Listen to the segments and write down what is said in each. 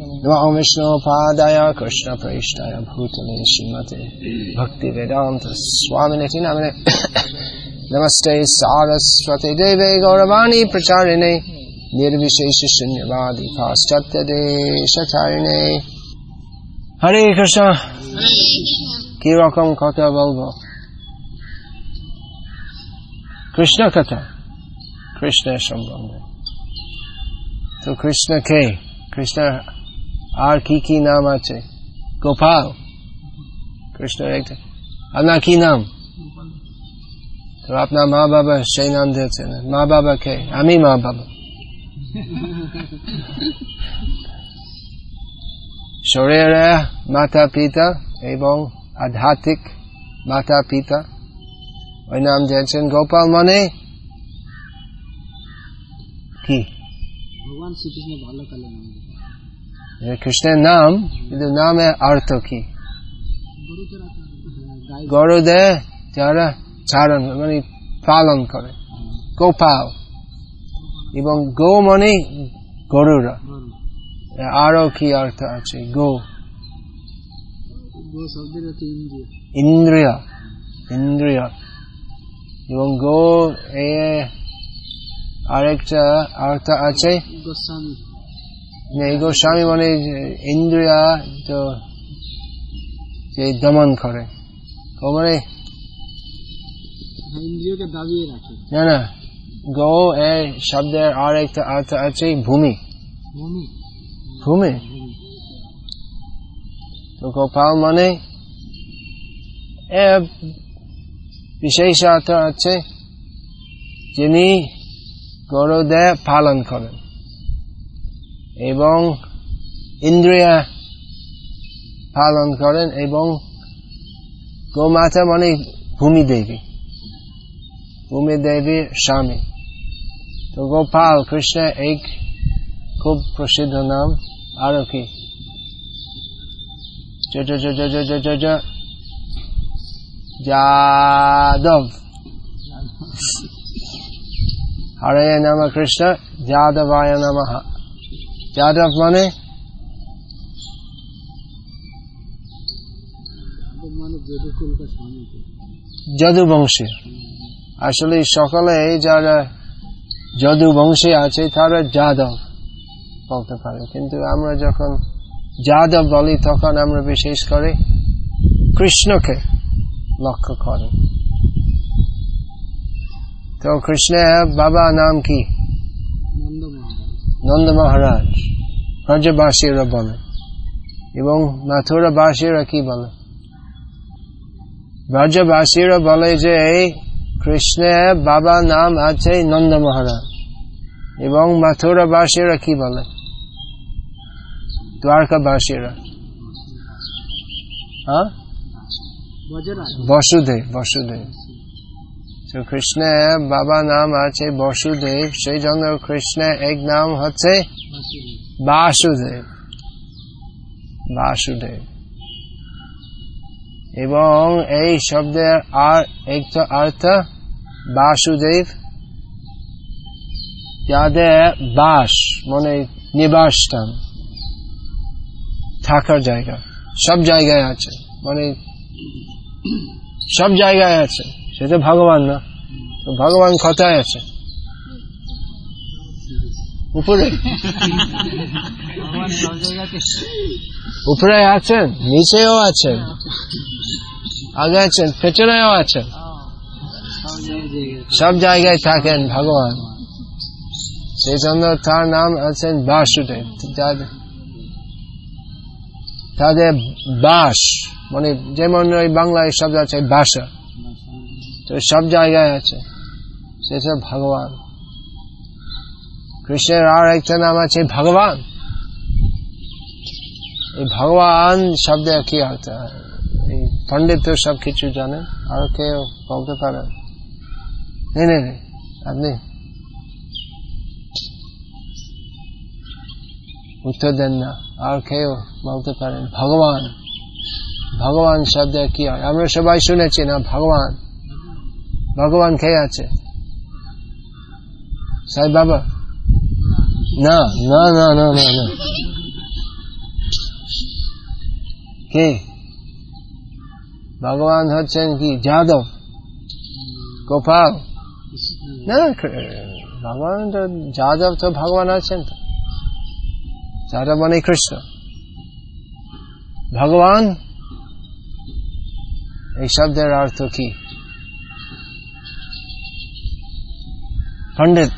Namo Vishnu Padaya Krishna Prashtaya Bhutale Shimate Bhakti Vedanta Swami Niti Namane Namaste Saraswate Deve Gauravani Pracharine Nirvishesha Shunyavadi Pastatyade Shatarine Hare Krishna কিরকম কথা বলবো কৃষ্ণ কথা কৃষ্ণের সম্বন্ধে তো কৃষ্ণ কে কৃষ্ণ আর কি কি নাম আছে? গোপাল। কৃষ্ণ আপনার কি নাম? তো আপনার মা বাবা সেই নাম দিয়েছেন। মা বাবা কে? আমি মা বাবা। শরীরে মাতা পিতা এবং আধ্যাত্মিক মাতা পিতা। ওই নাম দিয়েছেন গোপাল মানে? কি? ভগবান শ্রীকৃষ্ণ বাল্যকালে নাম কৃষ্ণের নাম, কিন্তু নামের অর্থ কি? গরুদের যারা চারণ মানে পালন করে, গোপাল, এবং গো মানে গরুরা। আরও কি অর্থ আছে? গো। ইন্দ্রিয়। ইন্দ্রিয়। এবং গো এ আরেকটা অর্থ আছে? গোস্বামী। গোস্বামী মানে ইন্দ্রিয়া তো যে দমন করে। গো মানে ইন্দ্রিয়কে দাবিয়ে রাখে। না না গো এ শব্দের আরেকটা অর্থ আছে ভূমি। ভূমি। তো গোপাল মানে বিশেষ অর্থ আছে যিনি গরুদের পালন করেন। এবং ইন্দ্রিয়া পালন করেন এবং গোমাতা মানে ভূমি দেবী। ভূমি দেবীর স্বামী। তো গোপাল কৃষ্ণ এক খুব প্রসিদ্ধ নাম আরও কি যাদব। হরে নাম কৃষ্ণ যাদবায় নমহা মানে যদুকুলকা স্বামী যদু বংশী। আসলে সকলে যারা যদু বংশী আছে, তারা যাদব বলতে পারে। কিন্তু আমরা যখন যাদব বলি, তখন আমরা বিশেষ করে কৃষ্ণকে লক্ষ্য করি। তো কৃষ্ণের বাবা নাম কি? নন্দ মহারাজ ব্রজবাসীরা বলে এবং মাথুরাবাসীরা কি বলে ব্রজবাসীরা বলে যে কৃষ্ণের বাবা নাম আছে নন্দ মহারাজ এবং মাথুরাবাসীরা কি বলে দ্বারকাবাসীরা হ্যাঁ বসুদেব বসুদেব তো কৃষ্ণের বাবা নাম আছে বসুদেব সেই জন্য কৃষ্ণের এক নাম হচ্ছে বাসুদেব বাসুদেব এবং এই শব্দের আর একটা অর্থ বাসুদেব যাদের বাস মানে নিবাস স্থান থাকার জায়গা সব জায়গায় আছে মানে সব জায়গায় আছে সেটা ভগবান না ভগবান কোথায় আছে। উপরে? উপরে আছেন, নিচেও আছেন, আগে আছেন, পেছনেও আছেন। সব জায়গায় থাকেন ভগবান। সেই জন্য তার নাম আছেন বাসুদেব। তাদের বাস মানে যেমন ওই বাংলায় শব্দ আছে বাসা। তো সব জায়গায় আছে। সেটা ভগবান। কৃষ্ণের আর একটা নাম আছে ভগবান। এই ভগবান শব্দের কি অর্থ? এই পণ্ডিত তো সব কিছু জানেন, আর কেউ বলতে পারেন আপনি উত্তর দেন না, আর কেউ বলতে পারেন ভগবান ভগবান শব্দের কি হয়? আমরা সবাই শুনেছি না, ভগবান। ভগবান কে আছে। সাই বাবা। না না না না না না। কে? ভগবান হচ্ছেন কি? যাদব। গোপাল। না, ভগবান তো, যাদব তো ভগবান আছেন তো। যাদব মানে কৃষ্ণ। ভগবান? এই শব্দের অর্থ কি? পণ্ডিত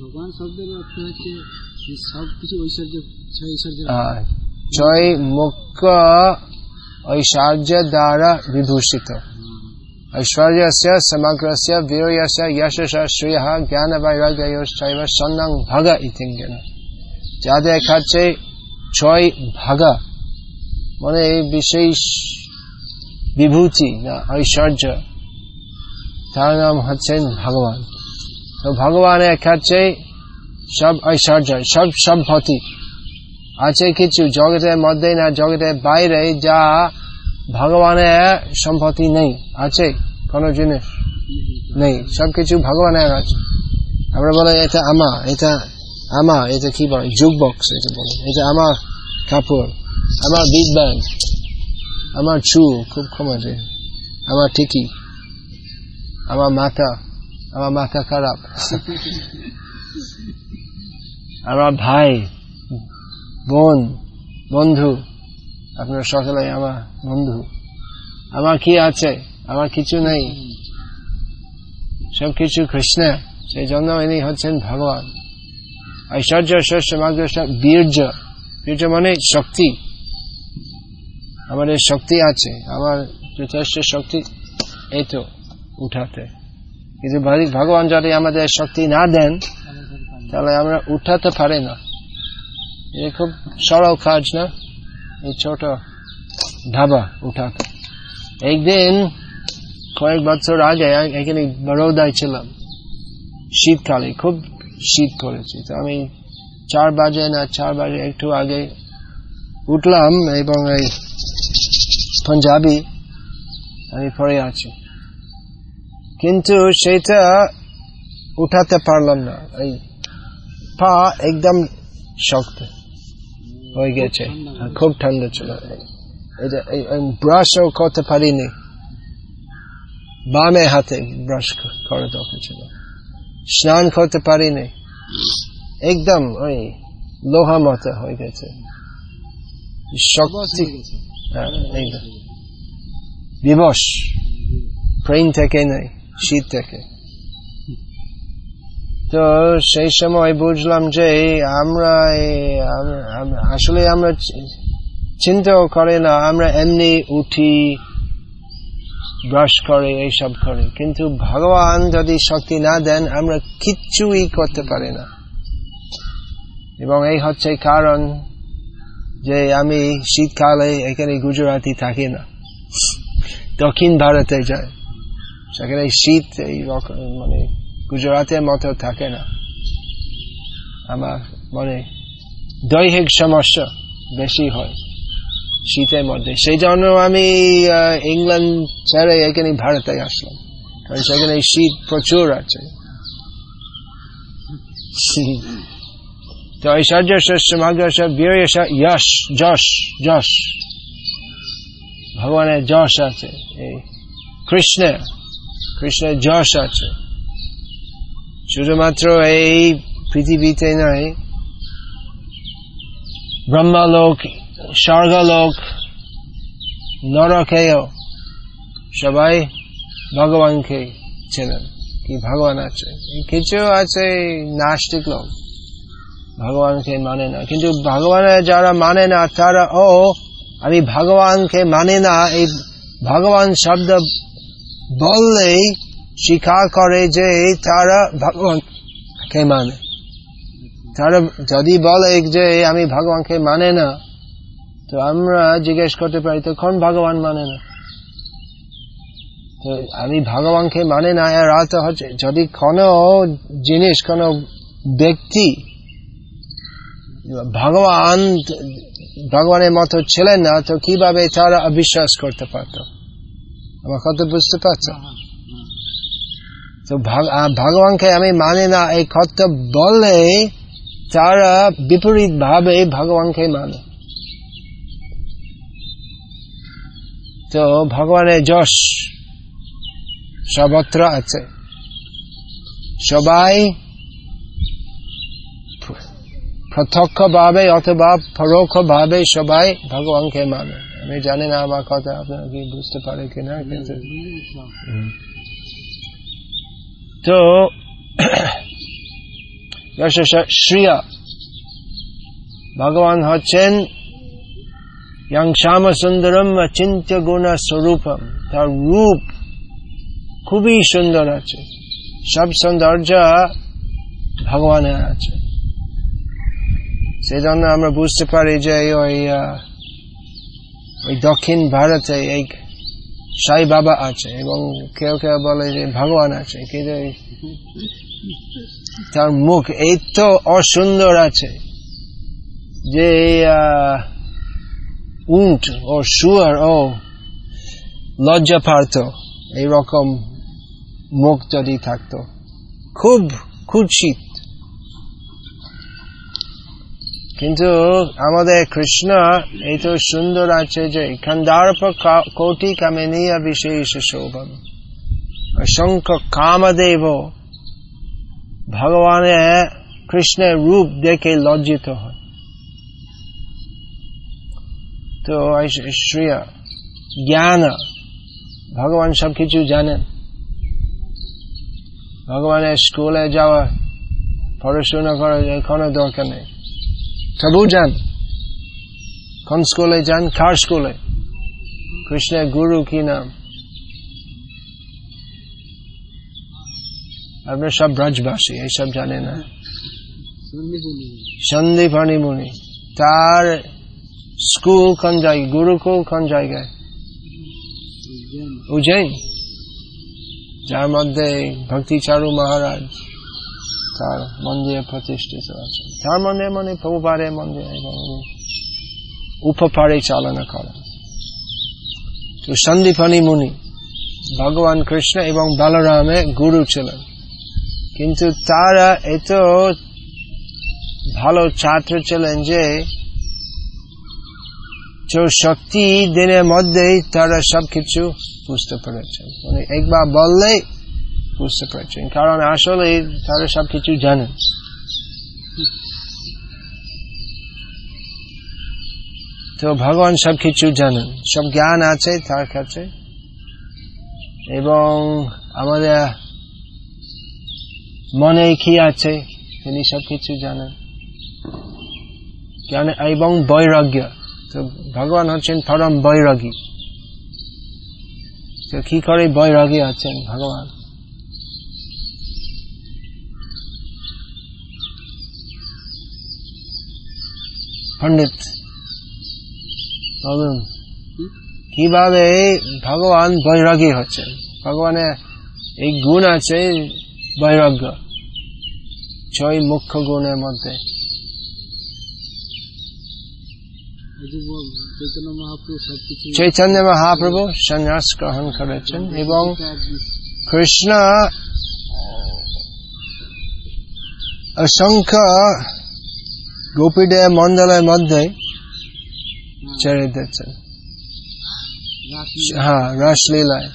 ভগবান শব্দের অর্থ হচ্ছে যে সব কিছু ঐশ্বর্য ছয় ঐশ্বর্য আহ, ছয় মুখ্য ঐশ্বর্য দ্বারা বিভূষিত শ্রেয় জ্ঞান সন্নং ভগ যাদের কাছে ছয় ভাগ মানে বিশেষ বিভূতি না ঐশ্বর্য। তার নাম হচ্ছেন ভগবান তো ভগবানের কাছে সব ঐশ্বর্য সব সম্পত্তি আছে কিছু জগতের মধ্যে না জগতের বাইরে যা ভগবানের সম্পত্তি নেই আছে কোন জিনিস নেই সবকিছু ভগবানের আছে আমরা বলে এটা আমা এটা আমা এটা কি বলে যুগ বক্স এটা বলে এটা আমার কাপড় আমার বিগ ব্যাগ আমার চুল খুব কম আমার টিকি আমার মাথা আমার মাথা খারাপ। আমার ভাই, বোন, বন্ধু, আপনার সকলে আমার বন্ধু। আমার কি আছে? আমার কিছু নেই। সবকিছু কৃষ্ণ, সেই জন্য ইনি হচ্ছেন ভগবান। ঐশ্বর্য শস্য মাগ্রস্য বীর্য। বীর্য মানে শক্তি। আমাদের শক্তি আছে। আমার যথেষ্ট শক্তি। এই তো। উঠাতে। কিন্তু ভগবান যদি আমাদের শক্তি না দেন, তাহলে আমরা উঠাতে পারি না। এটা খুব সরল কাজ না? এই ছোট ধাবা উঠাতে। একদিন কয়েক বছর আগে এখানে বড়োদায় ছিলাম, শীতকালে, খুব শীত করেছে তো আমি চার বাজে না, চার বাজে একটু আগে উঠলাম এবং এই পাঞ্জাবি আমি পরে আছি। কিন্তু সেটা উঠাতে পারলাম না। এই পা একদম শক্ত হয়ে গেছে। খুব ঠান্ডা ছিল। এটা ব্রাশও করতে পারিনি। বামে হাতে ব্রাশ করে দরকার ছিল স্নান করতে পারিনি। একদম ওই লোহা মতো হয়ে গেছে। শক্তি হ্যাঁ। দিবস ট্রেন থেকে নেই শীত থেকে। তো সেই সময় বুঝলাম যে আমরা আসলে আমরা চিন্তাও করে না, আমরা এমনি উঠি, ব্রাশ করে, এইসব করে। কিন্তু ভগবান যদি শক্তি না দেন, আমরা কিচ্ছুই করতে পারি না। এবং এই হচ্ছে কারণ যে আমি শীতকালে এখানে গুজরাটি থাকি না। দক্ষিণ ভারতে যাই। সেখানে শীত এই রকম মানে গুজরাটের মতো থাকে না আমার মানে দৈহিক সমস্যা বেশি হয় শীতের মধ্যে সেই জন্য আমি ইংল্যান্ড ছেড়ে এখানে ভারতে আসলাম কারণ সেখানে শীত প্রচুর আছে তো ঐশ্বর্য সমাগ্রস বীর যশ যশ যশ ভগবানের যশ আছে এই কৃষ্ণের কৃষ্ণের যশ আছে। শুধুমাত্র এই পৃথিবীতে নয়, ব্রহ্মালোক, স্বর্গলোক, নরকেও সবাই ভগবানকে চেনেন, কি ভগবান আছে। কিছু আছে নাস্তিক লোক, ভগবানকে মানে না। কিন্তু ভগবানের যারা মানে না, তারা, ও, আমি ভগবানকে মানে না, এই ভগবান শব্দ বললেই স্বীকার করে যে তারা ভগবানকে মানে? তারা যদি বলে যে আমি ভগবানকে মানে না, তো আমরা জিজ্ঞেস করতে পারি, তো কোন ভগবান মানে না? তো আমি ভগবানকে মানে না, এর অর্থ হচ্ছে যদি কোনো জিনিস, কোনো ব্যক্তি ভগবান, ভগবানের মতো ছিলেন না, তো কীভাবে তারা অবিশ্বাস করতে পারত? আমার কথা বুঝতে পারছ? তো ভগবানকে আমি মানে না এই কথা বললে তারা বিপরীত ভাবে ভগবানকে মানে। তো ভগবানের যশ সর্বত্র আছে। সবাই প্রত্যক্ষ ভাবে অথবা পরোক্ষ ভাবে সবাই ভগবানকে মানে। আমি জানি না আমার কথা আপনারা কি বুঝতে পারে কিনা কিন্তু তো শ্রিয়া। ভগবান হচ্ছেন yang শ্যাম সুন্দরম চিন্ত্য গুণ স্বরূপম। তার রূপ খুবই সুন্দর আছে। সব সৌন্দর্য ভগবানের আছে। সেই জন্য আমরা বুঝতে পারি যে ওই ওই দক্ষিণ ভারতে এই সাই বাবা আছে এবং কেউ কেউ বলে যে ভগবান আছে, কিন্তু তার মুখ এই তো অসুন্দর আছে যে উন্ট ও শুয়ার ও লজ্জা পারত এইরকম মুখ যদি থাকতো। খুব কুৎসিত কিন্তু আমাদের কৃষ্ণ, এই তো সুন্দর আছে যে খন্দার্প কোটি কামিনীয় বিশেষ শোভন। অসংখ্য কামদেব ভগবানের কৃষ্ণের রূপ দেখে লজ্জিত হয় তো শ্রিয়া জ্ঞান, ভগবান সবকিছু জানেন। ভগবানের স্কুলে যাওয়া পড়াশোনা করা কোনো দরকার নেই। সবু যান কোন স্কুলে যান কার স্কুলে কৃষ্ণের গুরু কি নাম আপনার সব ব্রজবাসী এইসব জানে না সন্দীপানি মুনি তার স্কুল কোন জায়গায় গুরুকুল কোন জায়গায় উজ্জৈন যার মধ্যে ভক্তিচারু মহারাজ তার মন্দিরে প্রতিষ্ঠিত আছে তার মন্দির মানে প্রভুপারের মন্দির উপপারে চালনা করেন তো সন্দীপনী মুনি ভগবান কৃষ্ণ এবং বলরামে গুরু ছিলেন। কিন্তু তারা এত ভালো ছাত্র ছিলেন যে শক্তি দিনের মধ্যেই তারা সবকিছু বুঝতে পেরেছেন মানে একবার বললেই বুঝতে পেরেছেন কারণ আসলে তারা সবকিছু জানেন তো ভগবান সবকিছু জানেন। সব জ্ঞান আছে তার কাছে। এবং আমাদের মনে কি আছে, তিনি সবকিছু জানেন। জ্ঞান এবং বৈরাগ্য। তো ভগবান হচ্ছেন পরম বৈরাগী। তো কি করে বৈরাগী আছেন ভগবান? পণ্ডিত। কীভাবে ভগবান বৈরাগী হচ্ছেন? ভগবানের এই গুণ আছে বৈরাগ্য, ছয় মুখ্য গুণের মধ্যে। চৈতন্য মহাপ্রভু সন্ন্যাস গ্রহণ করেছেন এবং কৃষ্ণ, অসংখ্য গোপীদের মন্ডলের মধ্যে ছেড়ে দিচ্ছেন হ্যাঁ রাসলীলায়।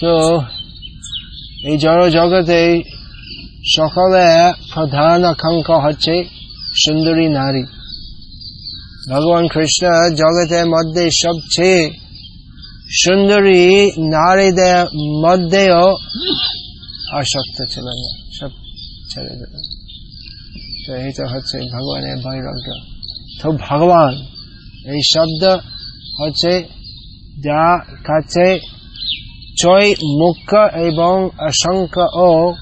তো, এই জড় জগতে সকলে প্রধান আকাঙ্ক্ষা হচ্ছে সুন্দরী নারী। ভগবান কৃষ্ণ জগতের মধ্যে সবচেয়ে সুন্দরী নারীদের মধ্যেও আসক্ত ছিলেন, সব ছেড়ে দিলেন। তো এইটা হচ্ছে ভগবানের বৈরাগ্য তো ভগবান, এই শব্দ হচ্ছে যা কাছে ছয় মুখ্য এবং অসংখ্য ও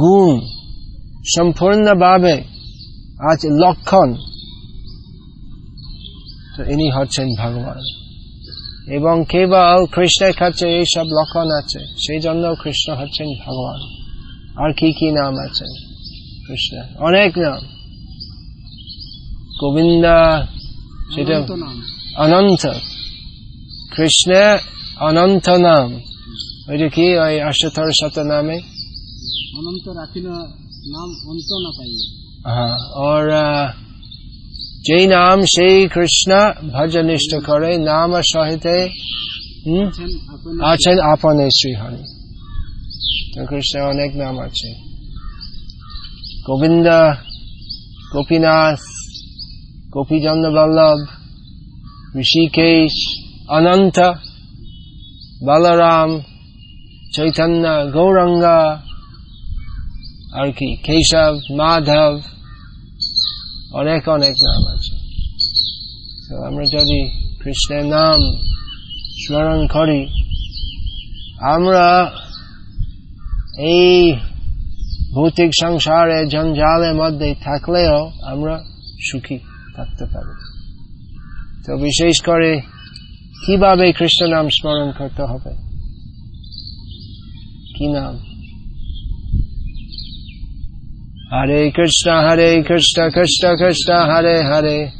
গুণ সম্পূর্ণভাবে আজ লক্ষণ। তো ইনি হচ্ছেন ভগবান। এবং কেবল কৃষ্ণের কাছে এইসব লক্ষণ আছে, সেই জন্য কৃষ্ণ হচ্ছেন ভগবান। আর কি কি নাম আছে? কৃষ্ণ। অনেক নাম। গোবিন্দা সেটা অনন্ত কৃষ্ণ অনন্ত নাম। ওইটা কি? ওই শত নামে? অনন্ত নাম হ্যাঁ যেই নাম সেই কৃষ্ণ ভজনিষ্ঠ করে নাম সহিত আছেন আপনে শ্রীহরি। কৃষ্ণ অনেক নাম আছে। গোবিন্দ, গোপীনাথ, গোপীচন্দ্র বল্লভ, ঋষিকেশ, অনন্ত, বলরাম, চৈতন্য, গৌরঙ্গা, আর কি, কেশব, মাধব, অনেক অনেক নাম আছে। তো আমরা যদি কৃষ্ণের নাম স্মরণ করি, আমরা এই ভৌতিক সংসারে জঞ্জালের মধ্যে থাকলেও আমরা সুখী থাকতে পারি। তো বিশেষ করে কীভাবে কৃষ্ণ নাম স্মরণ করতে হবে? কি নাম? হরে কৃষ্ণ হরে কৃষ্ণ কৃষ্ণ কৃষ্ণ, হরে হরে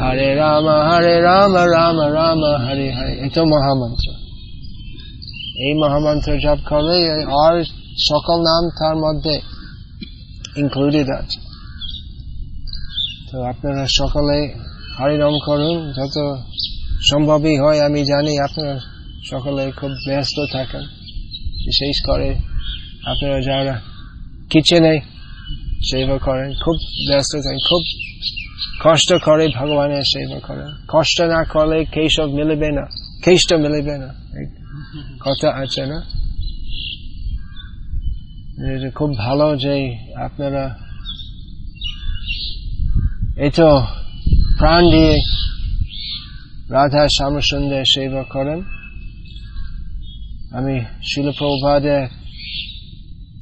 হরে রাম হরে রাম রাম রাম, হরে হরে। এই তো মহামন্ত্র। এই মহামন্ত্র জপ করলে আর সকল নাম তার মধ্যে ইনক্লুডেড আছে তো আপনারা সকলে হরিনাম করুন, যত সম্ভবই হয়, আমি জানি আপনারা সকলে খুব ব্যস্ত থাকেন। বিশেষ করে আপনারা যারা কিচেনে সেবা করেন, খুব ব্যস্ত থাকেন, খুব কষ্ট করে ভগবানের সেবা করেন। কষ্ট না করলে কেশব মিলবে না, কেষ্ট মিলবে না। কথা আছে না? এটা খুব ভালো যে আপনারা এই তো প্রাণ দিয়ে রাধা শ্যামসুন্দর সেবা করেন আমি শিলপ্রভাদের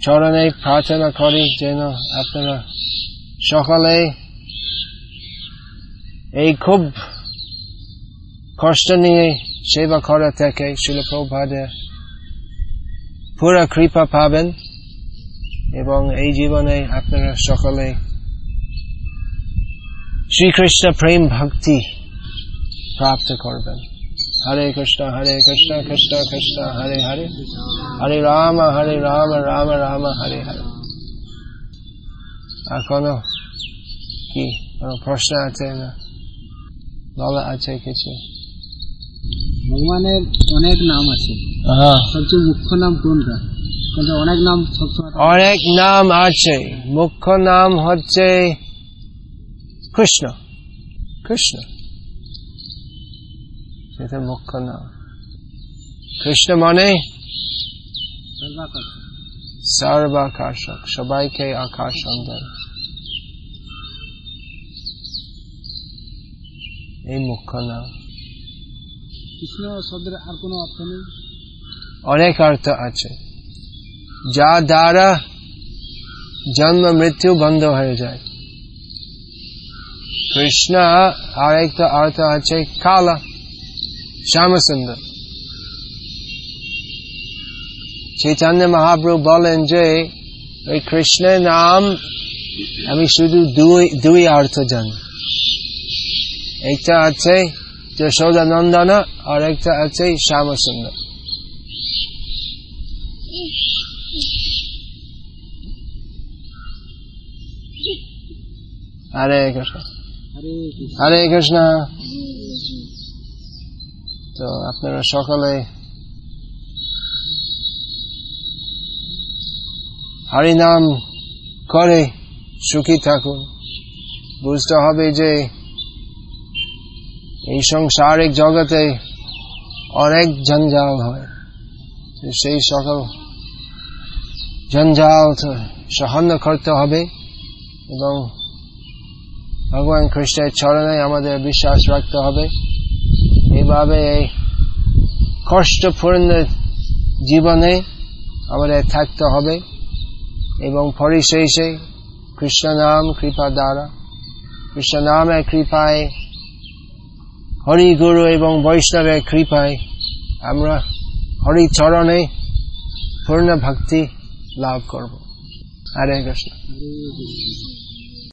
চরণে প্রার্থনা করি যেন আপনারা সকালে এই খুব কষ্ট নিয়ে সেবা করা থেকে শিলপ্রভাদের পুরা কৃপা পাবেন এবং এই জীবনে আপনারা সকলে শ্রীকৃষ্ণ প্রেম ভক্তি প্রাপ্ত করবেন। হরে কৃষ্ণ হরে কৃষ্ণ কৃষ্ণ কৃষ্ণ হরে হরে। হরে রাম হরে রাম রাম রাম হরে হরে। আর কোনো কি? কোনো প্রশ্ন আছে না? বলা আছে কিছু? ভগবানের অনেক নাম আছে। হ্যাঁ। সবচেয়ে মুখ্য নাম কোনটা? কিন্তু অনেক নাম অনেক নাম আছে। মুখ্য নাম হচ্ছে কৃষ্ণ। কৃষ্ণ। সেটা মুখ্য নাম। কৃষ্ণ মানে সর্বাকর্ষক সবাইকে আকর্ষণ দেয় এই মুখ্য নাম। কৃষ্ণ শব্দের আর কোনো অর্থ নেই? অনেক অর্থ আছে। যা দ্বারা জন্ম, মৃত্যু বন্ধ হয়ে যায়। কৃষ্ণ আর একটা অর্থ আছে কালা, শ্যামসুন্দর। চৈতন্য মহাপ্রভু বলেন যে ওই কৃষ্ণের নাম, আমি শুধু দুই দুই অর্থ জানি। একটা আছে যশোদা নন্দনা আর একটা আছে শ্যামসুন্দর। হরে কৃষ্ণ হরে কৃষ্ণ তো আপনারা সকলে হরিনাম করে সুখী থাকুন। বুঝতে হবে যে এই সংসারিক জগতে অনেক জঞ্জাল হয়। সেই সকল জঞ্জাল তো সহন করতে হবে এবং ভগবান খ্রিস্টের চরণে আমাদের বিশ্বাস রাখতে হবে। এইভাবে এই কষ্টপূর্ণ জীবনে আমাদের থাকতে হবে এবং পরিশেষে কৃষ্ণ নাম কৃপা দ্বারা। কৃষ্ণ নামের কৃপায় হরি গুরু এবং বৈষ্ণবের কৃপায় আমরা হরি চরণে পূর্ণ ভক্তি লাভ করব। হরে কৃষ্ণ।